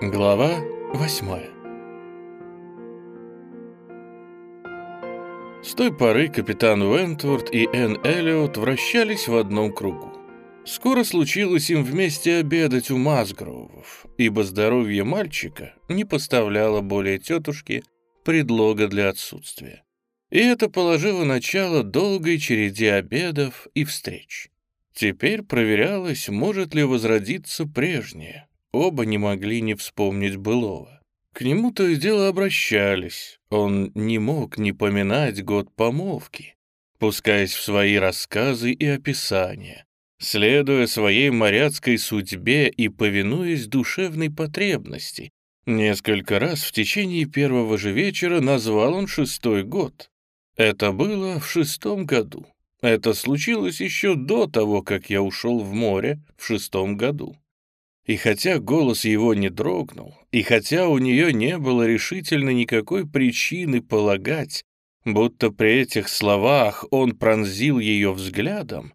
Глава восьмая С той поры капитан Уэнтворд и Энн Эллиот вращались в одном кругу. Скоро случилось им вместе обедать у Масгроувов, ибо здоровье мальчика не поставляло более тетушки предлога для отсутствия. И это положило начало долгой череде обедов и встреч. Теперь проверялось, может ли возродиться прежнее. Оба не могли не вспомнить былого. К нему то и дело обращались. Он не мог не поминать год помолвки, пускаясь в свои рассказы и описания, следуя своей моряцкой судьбе и повинуясь душевной потребности. Несколько раз в течение первого же вечера назвал он шестой год. Это было в шестом году. Это случилось еще до того, как я ушел в море в шестом году. И хотя голос его не дрогнул, и хотя у нее не было решительно никакой причины полагать, будто при этих словах он пронзил ее взглядом,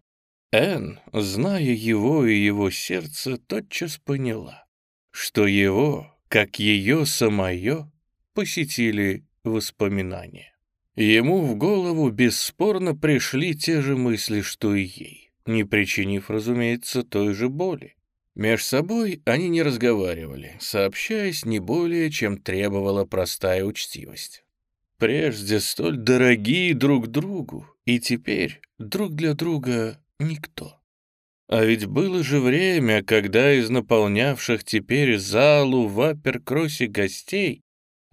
Энн, зная его и его сердце, тотчас поняла, что его, как ее самое, посетили воспоминания. Ему в голову бесспорно пришли те же мысли, что и ей, не причинив, разумеется, той же боли. Меж собой они не разговаривали, сообщаясь не более, чем требовала простая учтивость. Прежде столь дорогие друг другу, и теперь друг для друга никто. А ведь было же время, когда из наполнявших теперь залу в Аперкроссе гостей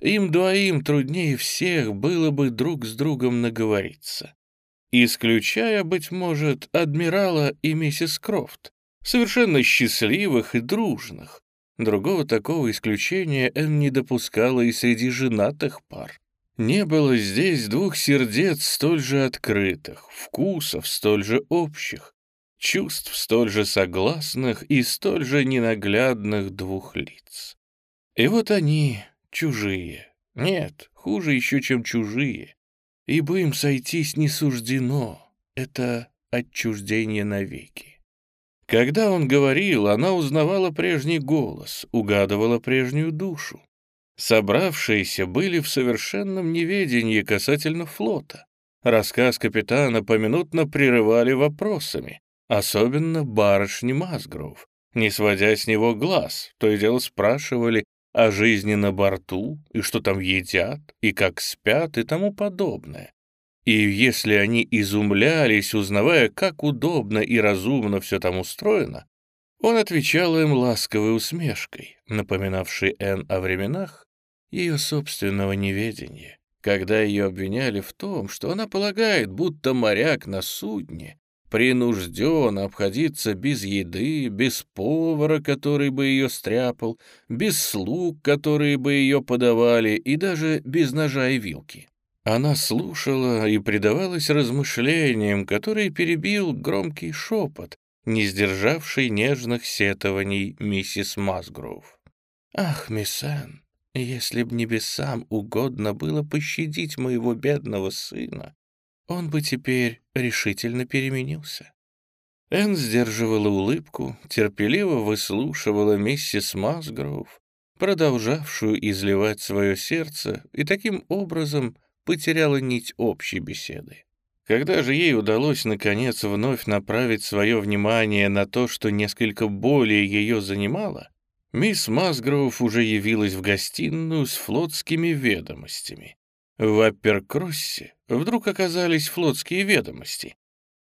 им двоим труднее всех было бы друг с другом наговориться. Исключая, быть может, адмирала и миссис Крофт, совершенно счастливых и дружных. Другого такого исключения Энн не допускала и среди женатых пар. Не было здесь двух сердец столь же открытых, вкусов столь же общих, чувств столь же согласных и столь же ненаглядных двух лиц. И вот они, чужие. Нет, хуже еще, чем чужие. Ибо им сойтись не суждено. Это отчуждение навеки. Когда он говорил, она узнавала прежний голос, угадывала прежнюю душу. Собравшиеся были в совершенном неведении касательно флота. Рассказ капитана поминутно прерывали вопросами, особенно барышни Мазгров, не сводя с него глаз, то и дело спрашивали, о жизни на борту, и что там едят, и как спят, и тому подобное. И если они изумлялись, узнавая, как удобно и разумно все там устроено, он отвечал им ласковой усмешкой, напоминавшей Энн о временах ее собственного неведения, когда ее обвиняли в том, что она полагает, будто моряк на судне принужден обходиться без еды, без повара, который бы ее стряпал, без слуг, которые бы ее подавали, и даже без ножа и вилки. Она слушала и предавалась размышлениям, которые перебил громкий шепот, не сдержавший нежных сетований миссис Масгроув. «Ах, мисс Энн, если б небесам угодно было пощадить моего бедного сына, он бы теперь решительно переменился. Энн сдерживала улыбку, терпеливо выслушивала миссис Масгроув, продолжавшую изливать свое сердце, и таким образом потеряла нить общей беседы. Когда же ей удалось, наконец, вновь направить свое внимание на то, что несколько более ее занимало, мисс Масгроув уже явилась в гостиную с флотскими ведомостями. В Апперкроссе вдруг оказались флотские ведомости,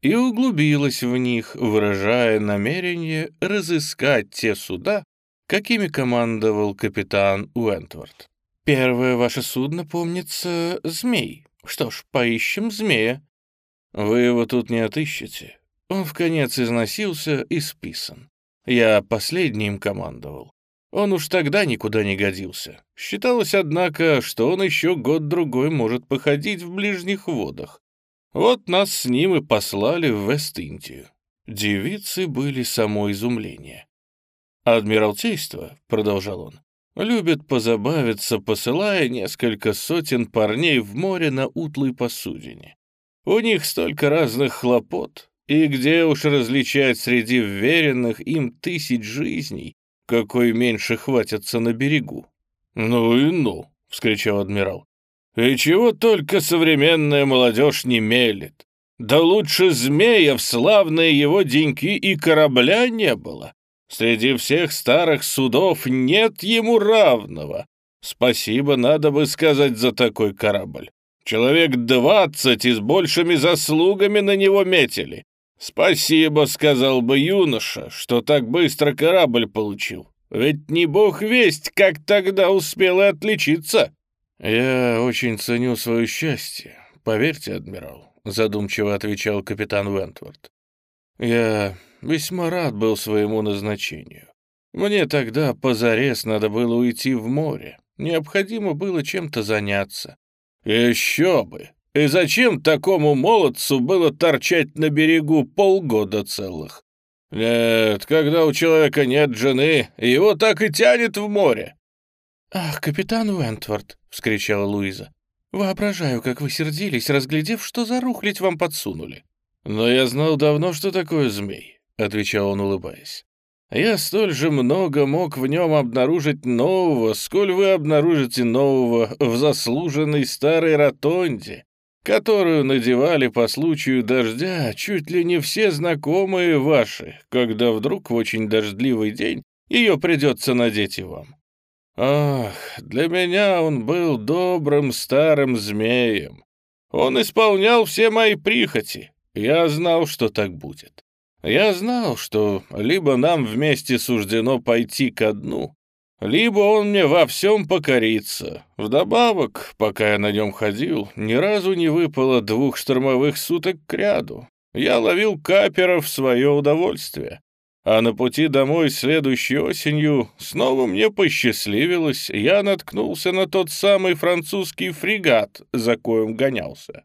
и углубилась в них, выражая намерение разыскать те суда, какими командовал капитан Уэнтворд. «Первое ваше судно, помнится, змей. Что ж, поищем змея». «Вы его тут не отыщете. Он в конец износился и списан. Я последним командовал. Он уж тогда никуда не годился. Считалось, однако, что он еще год-другой может походить в ближних водах. Вот нас с ним и послали в Вест-Индию. Девицы были само изумление. «Адмиралтейство», — продолжал он, — «любит позабавиться, посылая несколько сотен парней в море на утлой посудине. У них столько разных хлопот, и где уж различать среди вверенных им тысяч жизней какой меньше хватится на берегу». «Ну и ну!» — вскричал адмирал. «И чего только современная молодежь не мелет! Да лучше змея в славные его деньки и корабля не было! Среди всех старых судов нет ему равного! Спасибо, надо бы сказать, за такой корабль! Человек двадцать и с большими заслугами на него метили! Спасибо, сказал бы юноша, что так быстро корабль получил!» Ведь не бог весть, как тогда успел и отличиться. Я очень ценю свое счастье, поверьте, адмирал, задумчиво отвечал капитан Вентворд. Я весьма рад был своему назначению. Мне тогда позарез надо было уйти в море. Необходимо было чем-то заняться. Еще бы! И зачем такому молодцу было торчать на берегу полгода целых? «Нет, когда у человека нет жены, его так и тянет в море». «Ах, капитан Уэнтворд!» — вскричала Луиза. «Воображаю, как вы сердились, разглядев, что за рухлядь вам подсунули». «Но я знал давно, что такое змей», — отвечал он, улыбаясь. «Я столь же много мог в нем обнаружить нового, сколь вы обнаружите нового в заслуженной старой ротонде, которую надевали по случаю дождя чуть ли не все знакомые ваши, когда вдруг в очень дождливый день ее придется надеть и вам. Ах, для меня он был добрым старым змеем. Он исполнял все мои прихоти. Я знал, что так будет. Я знал, что либо нам вместе суждено пойти ко дну, либо он мне во всем покорится. Вдобавок, пока я на нем ходил, ни разу не выпало двух штормовых суток к ряду. Я ловил каперов в свое удовольствие. А на пути домой следующей осенью снова мне посчастливилось, я наткнулся на тот самый французский фрегат, за коем гонялся.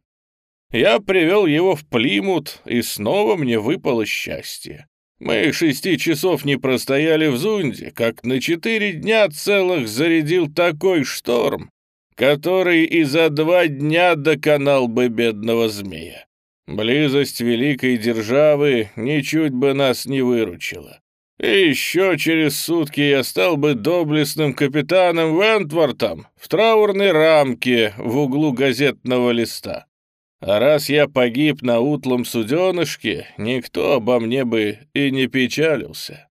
Я привел его в Плимут, и снова мне выпало счастье. Мы шести часов не простояли в Зунде, как на четыре дня целых зарядил такой шторм, который и за два дня доконал бы бедного змея. Близость великой державы ничуть бы нас не выручила. И еще через сутки я стал бы доблестным капитаном Вентвортом в траурной рамке в углу газетного листа. А раз я погиб на утлом суденышке, никто обо мне бы и не печалился».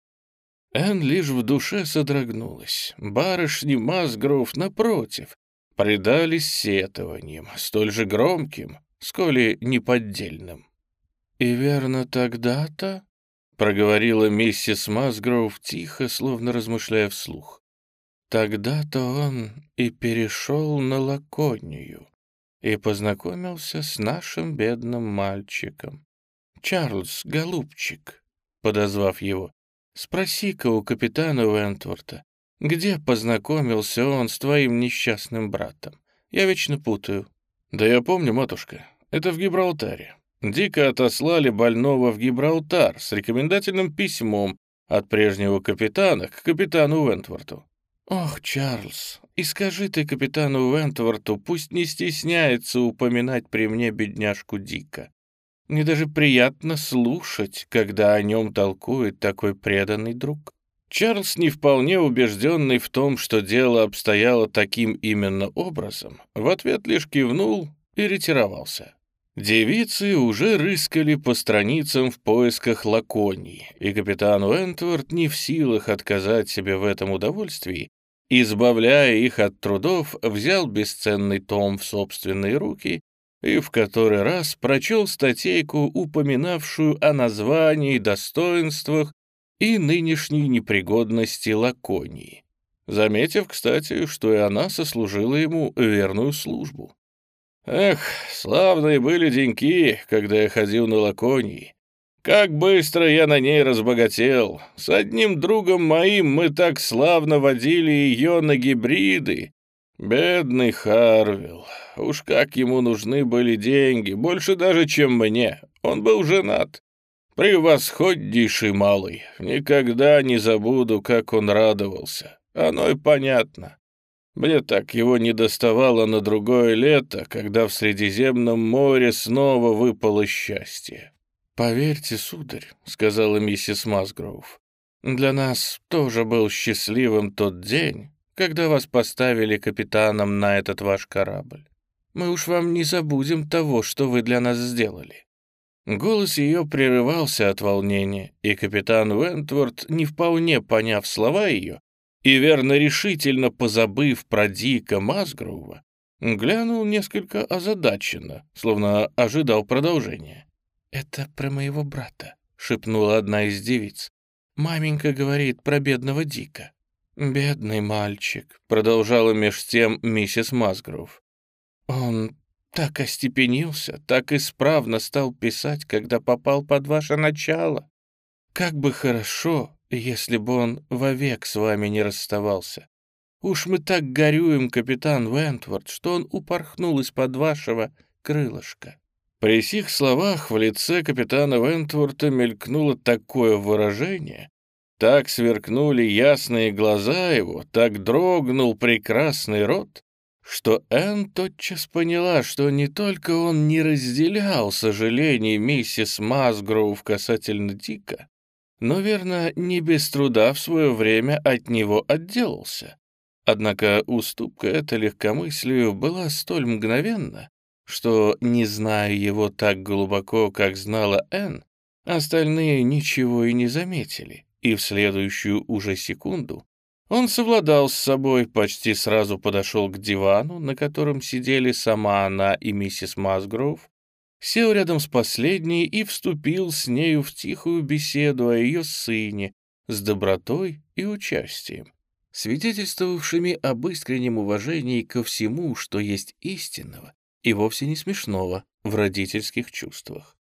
Эн лишь в душе содрогнулась. Барышни Масгров, напротив, предались сетованием, столь же громким, сколь и неподдельным. «И верно тогда-то?» — проговорила миссис Масгров тихо, словно размышляя вслух. «Тогда-то он и перешел на Лаконию и познакомился с нашим бедным мальчиком. «Чарльз, голубчик», — подозвав его, — «спроси-ка у капитана Вентворта, где познакомился он с твоим несчастным братом? Я вечно путаю». «Да я помню, матушка, это в Гибралтаре. Дико отослали больного в Гибралтар с рекомендательным письмом от прежнего капитана к капитану Вентворту. «Ох, Чарльз, и скажи ты капитану Вентворту, пусть не стесняется упоминать при мне бедняжку Дика. Мне даже приятно слушать, когда о нем толкует такой преданный друг». Чарльз, не вполне убежденный в том, что дело обстояло таким именно образом, в ответ лишь кивнул и ретировался. Девицы уже рыскали по страницам в поисках лаконии, и капитан Уэнтворд не в силах отказать себе в этом удовольствии, избавляя их от трудов, взял бесценный том в собственные руки и в который раз прочел статейку, упоминавшую о названии, достоинствах и нынешней непригодности Лаконии, заметив, кстати, что и она сослужила ему верную службу. Эх, славные были деньки, когда я ходил на Лаконии. Как быстро я на ней разбогател. С одним другом моим мы так славно водили ее на гибриды. Бедный Харвилл. Уж как ему нужны были деньги, больше даже, чем мне. Он был женат. Превосходнейший малый. Никогда не забуду, как он радовался. Оно и понятно. Мне так его не доставало на другое лето, когда в Средиземном море снова выпало счастье. «Поверьте, сударь», — сказала миссис Масгроув, Для нас тоже был счастливым тот день, когда вас поставили капитаном на этот ваш корабль. Мы уж вам не забудем того, что вы для нас сделали». Голос ее прерывался от волнения, и капитан Уэнтворд, не вполне поняв слова ее и верно решительно позабыв про Дика Масгроува, глянул несколько озадаченно, словно ожидал продолжения. «Это про моего брата», — шепнула одна из девиц. «Маменька говорит про бедного Дика». «Бедный мальчик», — продолжала меж тем миссис Масгров. «Он так остепенился, так исправно стал писать, когда попал под ваше начало. Как бы хорошо, если бы он вовек с вами не расставался. Уж мы так горюем, капитан Вентворд, что он упорхнул из-под вашего крылышка». При сих словах в лице капитана Вентворта мелькнуло такое выражение, так сверкнули ясные глаза его, так дрогнул прекрасный рот, что Энн тотчас поняла, что не только он не разделял сожалений миссис Масгроув касательно Дика, но, верно, не без труда в свое время от него отделался. Однако уступка эта легкомыслию была столь мгновенна, что, не зная его так глубоко, как знала Энн, остальные ничего и не заметили, и в следующую уже секунду он совладал с собой, почти сразу подошел к дивану, на котором сидели сама она и миссис Масгроув, сел рядом с последней и вступил с нею в тихую беседу о ее сыне с добротой и участием, свидетельствовавшими об искреннем уважении ко всему, что есть истинного и вовсе не смешного в родительских чувствах.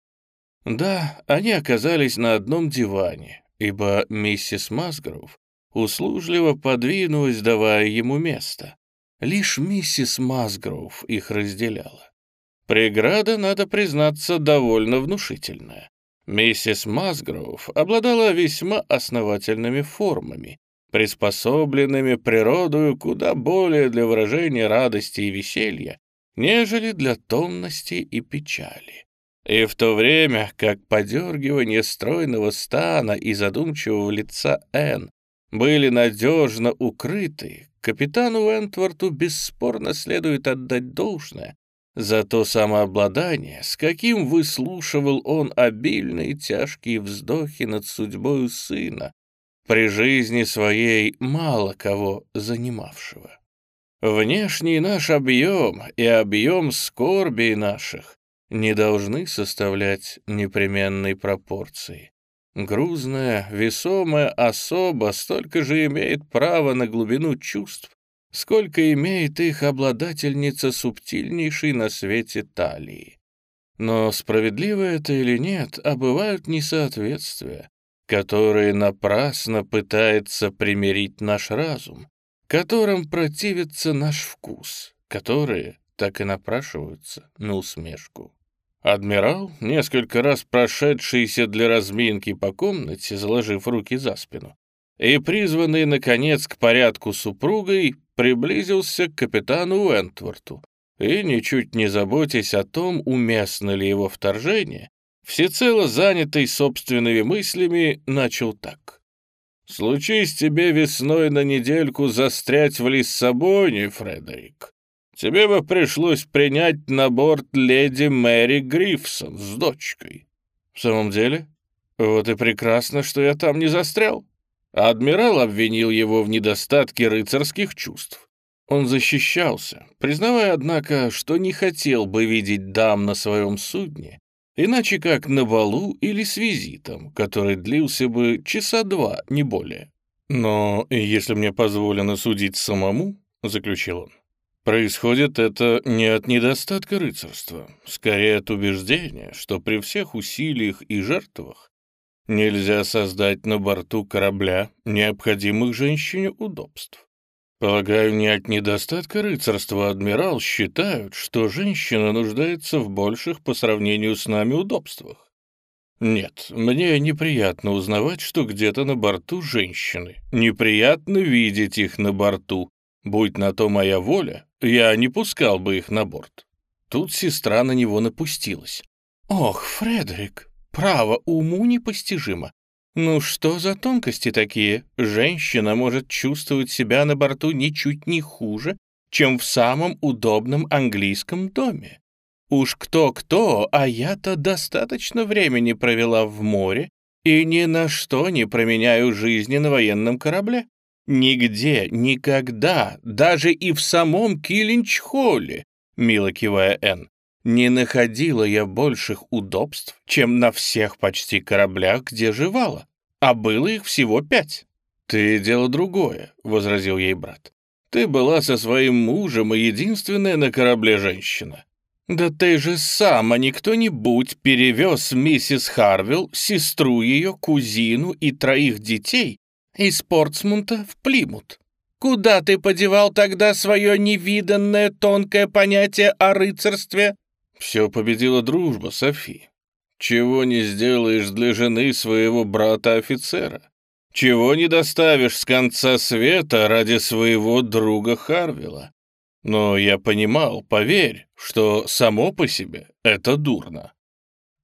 Да, они оказались на одном диване, ибо миссис Масгроув услужливо подвинулась, давая ему место. Лишь миссис Масгроув их разделяла. Преграда, надо признаться, довольно внушительная. Миссис Масгроув обладала весьма основательными формами, приспособленными природою куда более для выражения радости и веселья, нежели для томности и печали. И в то время, как подергивание стройного стана и задумчивого лица Энн были надежно укрыты, капитану Уэнтворту бесспорно следует отдать должное за то самообладание, с каким выслушивал он обильные тяжкие вздохи над судьбою сына, при жизни своей мало кого занимавшего. Внешний наш объем и объем скорби наших не должны составлять непременной пропорции. Грузная, весомая особа столько же имеет право на глубину чувств, сколько имеет их обладательница субтильнейшей на свете талии. Но справедливо это или нет, а бывают несоответствия, которые напрасно пытается примирить наш разум, которым противится наш вкус, которые так и напрашиваются на усмешку. Адмирал, несколько раз прошедшийся для разминки по комнате, заложив руки за спину, и призванный, наконец, к порядку супругой, приблизился к капитану Уэнтворту и, ничуть не заботясь о том, уместно ли его вторжение, всецело занятый собственными мыслями, начал так. «Случись тебе весной на недельку застрять в Лиссабоне, Фредерик, тебе бы пришлось принять на борт леди Мэри Грифсон с дочкой. В самом деле? Вот и прекрасно, что я там не застрял. Адмирал обвинил его в недостатке рыцарских чувств. Он защищался, признавая, однако, что не хотел бы видеть дам на своем судне, иначе как на балу или с визитом, который длился бы часа два, не более. «Но если мне позволено судить самому», — заключил он, Происходит это не от недостатка рыцарства, скорее от убеждения, что при всех усилиях и жертвах нельзя создать на борту корабля необходимых женщине удобств. Полагаю, не от недостатка рыцарства адмирал считают, что женщина нуждается в больших по сравнению с нами удобствах. Нет, мне неприятно узнавать, что где-то на борту женщины. Неприятно видеть их на борту. Будь на то моя воля, я не пускал бы их на борт. Тут сестра на него напустилась. «Ох, Фредерик, право, уму непостижимо. Ну что за тонкости такие? Женщина может чувствовать себя на борту ничуть не хуже, чем в самом удобном английском доме. Уж кто-кто, а я-то достаточно времени провела в море и ни на что не променяю жизни на военном корабле. Нигде, никогда, даже и в самом Килинч-Холле, мило кивая Энн, не находила я больших удобств, чем на всех почти кораблях, где жевала, а было их всего пять. «Ты дело другое», — возразил ей брат. «Ты была со своим мужем и единственная на корабле женщина. Да ты же сам, а не кто-нибудь перевез миссис Харвилл, сестру ее, кузину и троих детей из Портсмута в Плимут. Куда ты подевал тогда свое невиданное тонкое понятие о рыцарстве?» Все победила дружба, Софи. Чего не сделаешь для жены своего брата-офицера? Чего не доставишь с конца света ради своего друга Харвила? Но я понимал, поверь, что само по себе это дурно.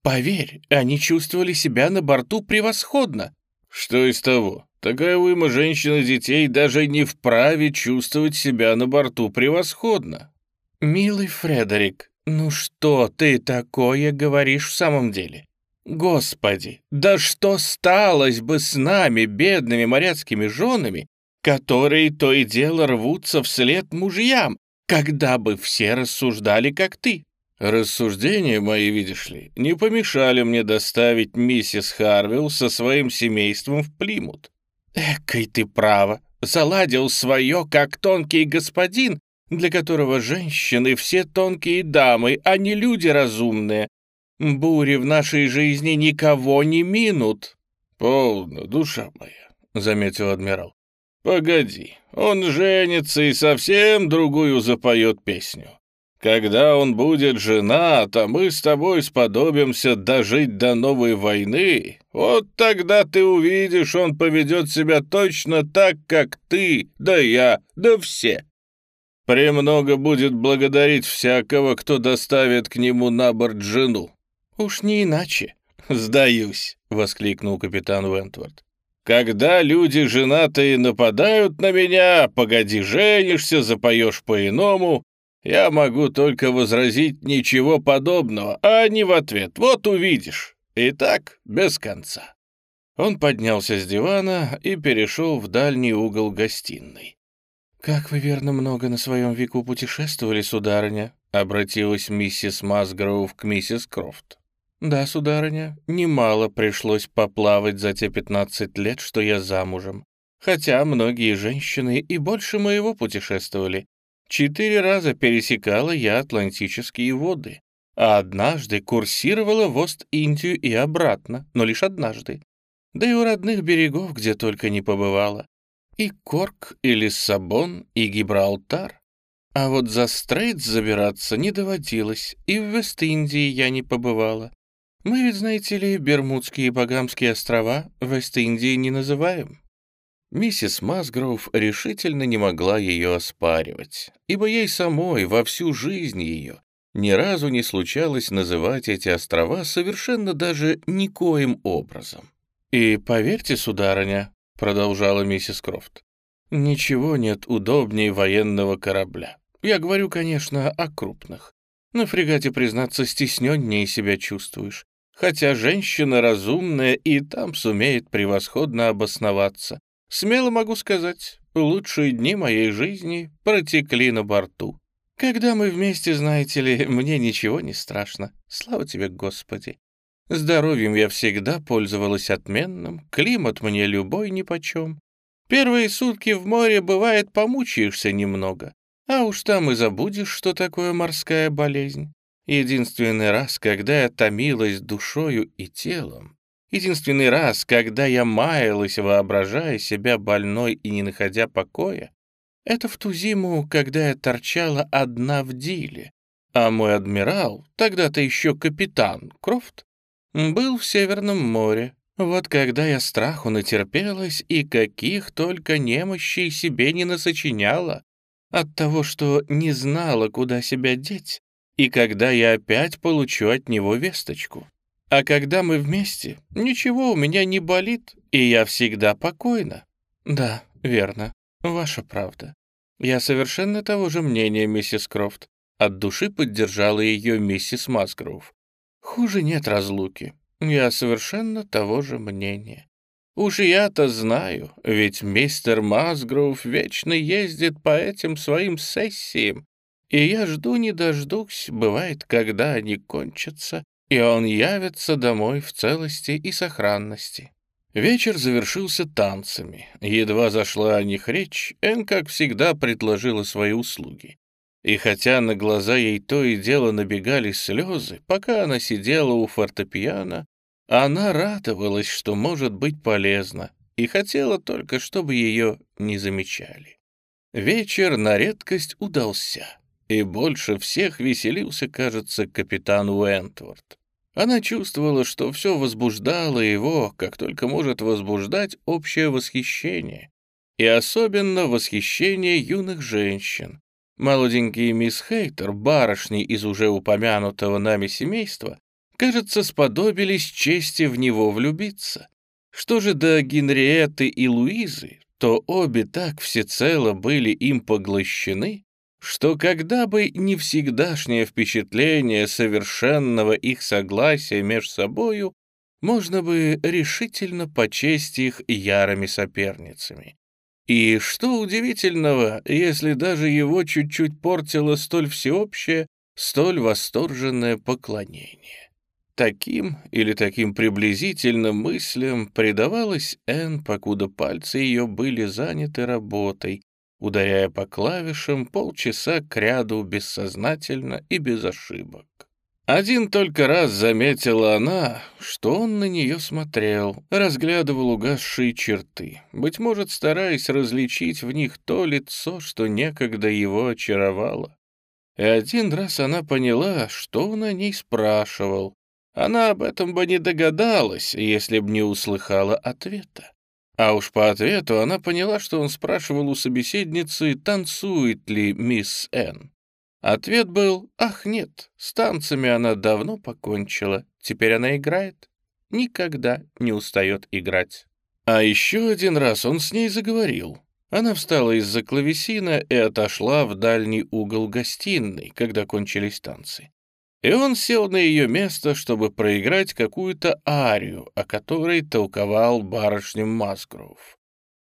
Поверь, они чувствовали себя на борту превосходно. Что из того? Такая уйма женщин и детей даже не вправе чувствовать себя на борту превосходно. Милый Фредерик, «Ну что ты такое говоришь в самом деле? Господи, да что сталось бы с нами, бедными моряцкими женами, которые то и дело рвутся вслед мужьям, когда бы все рассуждали, как ты?» Рассуждения мои, видишь ли, не помешали мне доставить миссис Харвилл со своим семейством в Плимут. Экой ты право, заладил свое, как тонкий господин, для которого женщины все тонкие дамы, а не люди разумные. Бури в нашей жизни никого не минут». «Полно, душа моя», — заметил адмирал. «Погоди, он женится и совсем другую запоет песню. Когда он будет женат, а мы с тобой сподобимся дожить до новой войны, вот тогда ты увидишь, он поведет себя точно так, как ты, да я, да все. Премного будет благодарить всякого, кто доставит к нему на борт жену. Уж не иначе. Сдаюсь, воскликнул капитан Вентворд. Когда люди женатые нападают на меня, погоди, женишься, запоешь по-иному, я могу только возразить ничего подобного, а не в ответ. Вот увидишь. И так без конца. Он поднялся с дивана и перешел в дальний угол гостиной. «Как вы, верно, много на своем веку путешествовали, сударыня?» — обратилась миссис Масгроув к миссис Крофт. «Да, сударыня, немало пришлось поплавать за те пятнадцать лет, что я замужем. Хотя многие женщины и больше моего путешествовали. Четыре раза пересекала я Атлантические воды, а однажды курсировала в Ост-Индию и обратно, но лишь однажды. Да и у родных берегов где только не побывала. И Корк, и Лиссабон, и Гибралтар. А вот за Стрейт забираться не доводилось, и в Вест-Индии я не побывала. Мы ведь, знаете ли, Бермудские и Багамские острова Вест-Индии не называем. Миссис Масгроув решительно не могла ее оспаривать, ибо ей самой во всю жизнь ее ни разу не случалось называть эти острова совершенно даже никоим образом. И поверьте, сударыня, — продолжала миссис Крофт. «Ничего нет удобнее военного корабля. Я говорю, конечно, о крупных. На фрегате, признаться, стесненнее себя чувствуешь. Хотя женщина разумная и там сумеет превосходно обосноваться. Смело могу сказать, лучшие дни моей жизни протекли на борту. Когда мы вместе, знаете ли, мне ничего не страшно. Слава тебе, Господи. Здоровьем я всегда пользовалась отменным, климат мне любой нипочем. Первые сутки в море, бывает, помучаешься немного, а уж там и забудешь, что такое морская болезнь. Единственный раз, когда я томилась душою и телом, единственный раз, когда я маялась, воображая себя больной и не находя покоя, это в ту зиму, когда я торчала одна в Диле, а мой адмирал, тогда-то еще капитан Крофт, был в Северном море. Вот когда я страху натерпелась и каких только немощей себе не насочиняла от того, что не знала, куда себя деть, и когда я опять получу от него весточку. А когда мы вместе, ничего у меня не болит, и я всегда покойна. Да, верно, ваша правда. Я совершенно того же мнения, миссис Крофт. От души поддержала ее миссис Масгроув. Хуже нет разлуки. Я совершенно того же мнения. Уж я-то знаю, ведь мистер Масгроув вечно ездит по этим своим сессиям, и я жду не дождусь, бывает, когда они кончатся, и он явится домой в целости и сохранности. Вечер завершился танцами. Едва зашла о них речь, Энн, как всегда, предложила свои услуги. И хотя на глаза ей то и дело набегали слезы, пока она сидела у фортепиано, она радовалась, что может быть полезна, и хотела только, чтобы ее не замечали. Вечер на редкость удался, и больше всех веселился, кажется, капитан Уэнтворд. Она чувствовала, что все возбуждало его, как только может возбуждать общее восхищение, и особенно восхищение юных женщин. Молоденькие мисс Хейтер, барышни из уже упомянутого нами семейства, кажется, сподобились чести в него влюбиться. Что же до Генриетты и Луизы, то обе так всецело были им поглощены, что когда бы не всегдашнее впечатление совершенного их согласия между собою, можно бы решительно почесть их ярыми соперницами. И что удивительного, если даже его чуть-чуть портило столь всеобщее, столь восторженное поклонение. Таким или таким приблизительным мыслям предавалась Энн, покуда пальцы ее были заняты работой, ударяя по клавишам полчаса кряду бессознательно и без ошибок. Один только раз заметила она, что он на нее смотрел, разглядывал угасшие черты, быть может, стараясь различить в них то лицо, что некогда его очаровало. И один раз она поняла, что он о ней спрашивал, она об этом бы не догадалась, если б не услыхала ответа. А уж по ответу она поняла, что он спрашивал у собеседницы, танцует ли мисс Н. Ответ был «Ах, нет, с танцами она давно покончила, теперь она играет, никогда не устает играть». А еще один раз он с ней заговорил. Она встала из-за клавесина и отошла в дальний угол гостиной, когда кончились танцы и он сел на ее место, чтобы проиграть какую-то арию, о которой толковал барышням Масгров.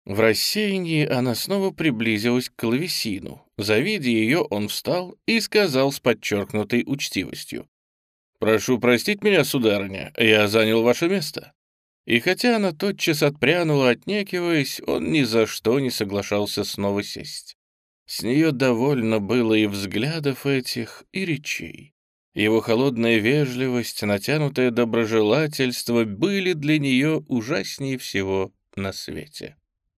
В рассеянии она снова приблизилась к клавесину. Завидя ее, он встал и сказал с подчеркнутой учтивостью. «Прошу простить меня, сударыня, я занял ваше место». И хотя она тотчас отпрянула, отнекиваясь, он ни за что не соглашался снова сесть. С нее довольно было и взглядов этих, и речей. Его холодная вежливость, натянутое доброжелательство были для нее ужаснее всего на свете.